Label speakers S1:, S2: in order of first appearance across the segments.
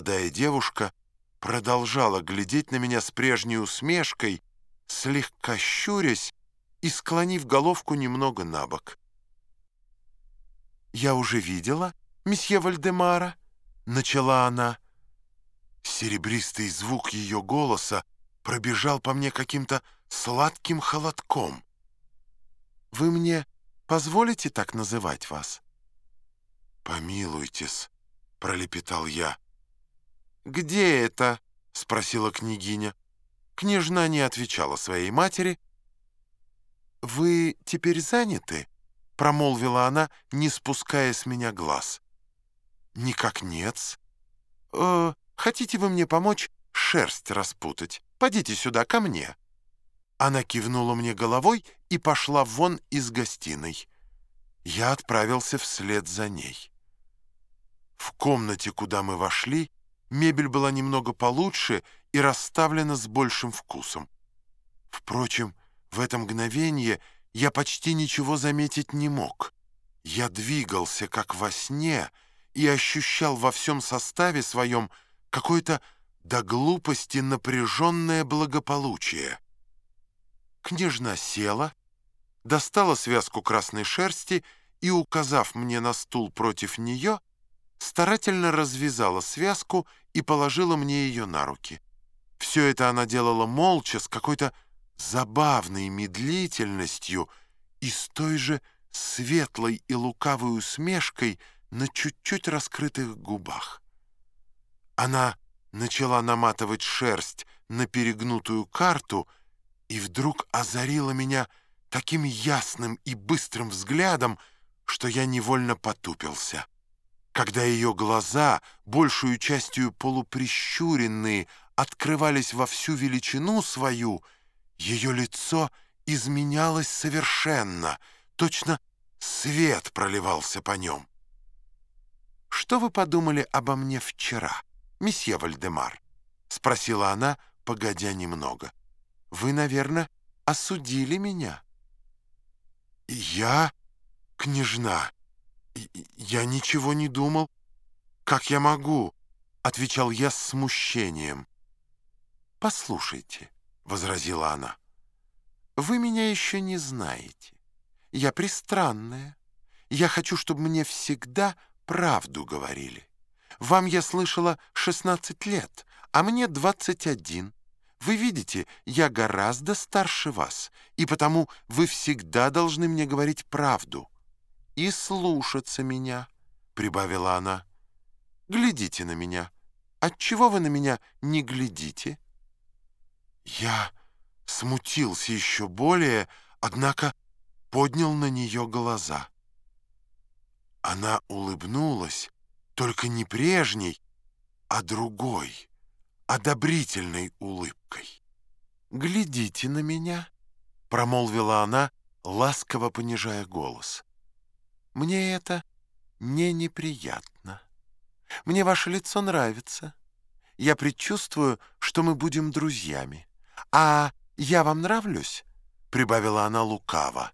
S1: Молодая девушка продолжала глядеть на меня с прежней усмешкой, слегка щурясь и склонив головку немного на бок. «Я уже видела месье Вальдемара», — начала она. Серебристый звук ее голоса пробежал по мне каким-то сладким холодком. «Вы мне позволите так называть вас?» «Помилуйтесь», — пролепетал я. «Где это?» — спросила княгиня. Княжна не отвечала своей матери. «Вы теперь заняты?» — промолвила она, не спуская с меня глаз. «Никак нет. Э, хотите вы мне помочь шерсть распутать? Подите сюда, ко мне». Она кивнула мне головой и пошла вон из гостиной. Я отправился вслед за ней. В комнате, куда мы вошли, Мебель была немного получше и расставлена с большим вкусом. Впрочем, в это мгновение я почти ничего заметить не мог. Я двигался, как во сне, и ощущал во всем составе своем какое-то до глупости напряженное благополучие. Княжна села, достала связку красной шерсти и, указав мне на стул против нее, старательно развязала связку и положила мне ее на руки. Все это она делала молча, с какой-то забавной медлительностью и с той же светлой и лукавой усмешкой на чуть-чуть раскрытых губах. Она начала наматывать шерсть на перегнутую карту и вдруг озарила меня таким ясным и быстрым взглядом, что я невольно потупился когда ее глаза, большую частью полуприщуренные, открывались во всю величину свою, ее лицо изменялось совершенно, точно свет проливался по нем. «Что вы подумали обо мне вчера, месье Вальдемар?» — спросила она, погодя немного. «Вы, наверное, осудили меня?» «Я, княжна?» «Я ничего не думал. Как я могу?» — отвечал я с смущением. «Послушайте», — возразила она, — «вы меня еще не знаете. Я пристранная. Я хочу, чтобы мне всегда правду говорили. Вам я слышала 16 лет, а мне 21. Вы видите, я гораздо старше вас, и потому вы всегда должны мне говорить правду» и слушаться меня», — прибавила она. «Глядите на меня. Отчего вы на меня не глядите?» Я смутился еще более, однако поднял на нее глаза. Она улыбнулась, только не прежней, а другой, одобрительной улыбкой. «Глядите на меня», — промолвила она, ласково понижая голос. Мне это не неприятно. Мне ваше лицо нравится. Я предчувствую, что мы будем друзьями. А я вам нравлюсь?» — прибавила она лукаво.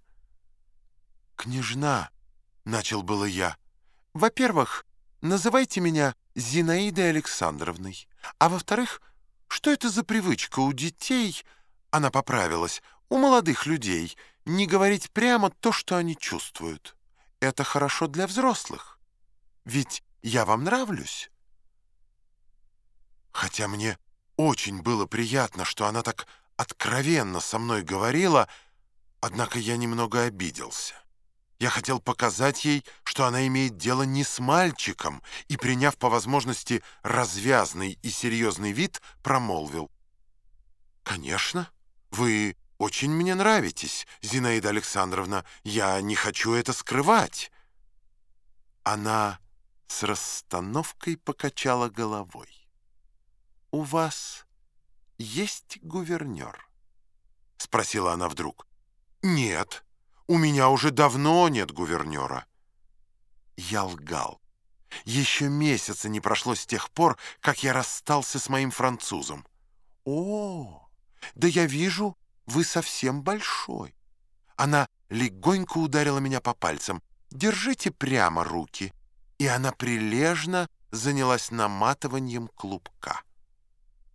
S1: «Княжна», — начал было я, — «во-первых, называйте меня Зинаидой Александровной, а во-вторых, что это за привычка у детей, она поправилась, у молодых людей, не говорить прямо то, что они чувствуют?» Это хорошо для взрослых. Ведь я вам нравлюсь. Хотя мне очень было приятно, что она так откровенно со мной говорила, однако я немного обиделся. Я хотел показать ей, что она имеет дело не с мальчиком, и, приняв по возможности развязный и серьезный вид, промолвил. «Конечно, вы очень мне нравитесь, Зинаида Александровна. Я не хочу это скрывать». Она с расстановкой покачала головой. «У вас есть гувернер?» — спросила она вдруг. «Нет, у меня уже давно нет гувернера». Я лгал. Еще месяца не прошло с тех пор, как я расстался с моим французом. «О, да я вижу, вы совсем большой». Она легонько ударила меня по пальцам. «Держите прямо руки». И она прилежно занялась наматыванием клубка.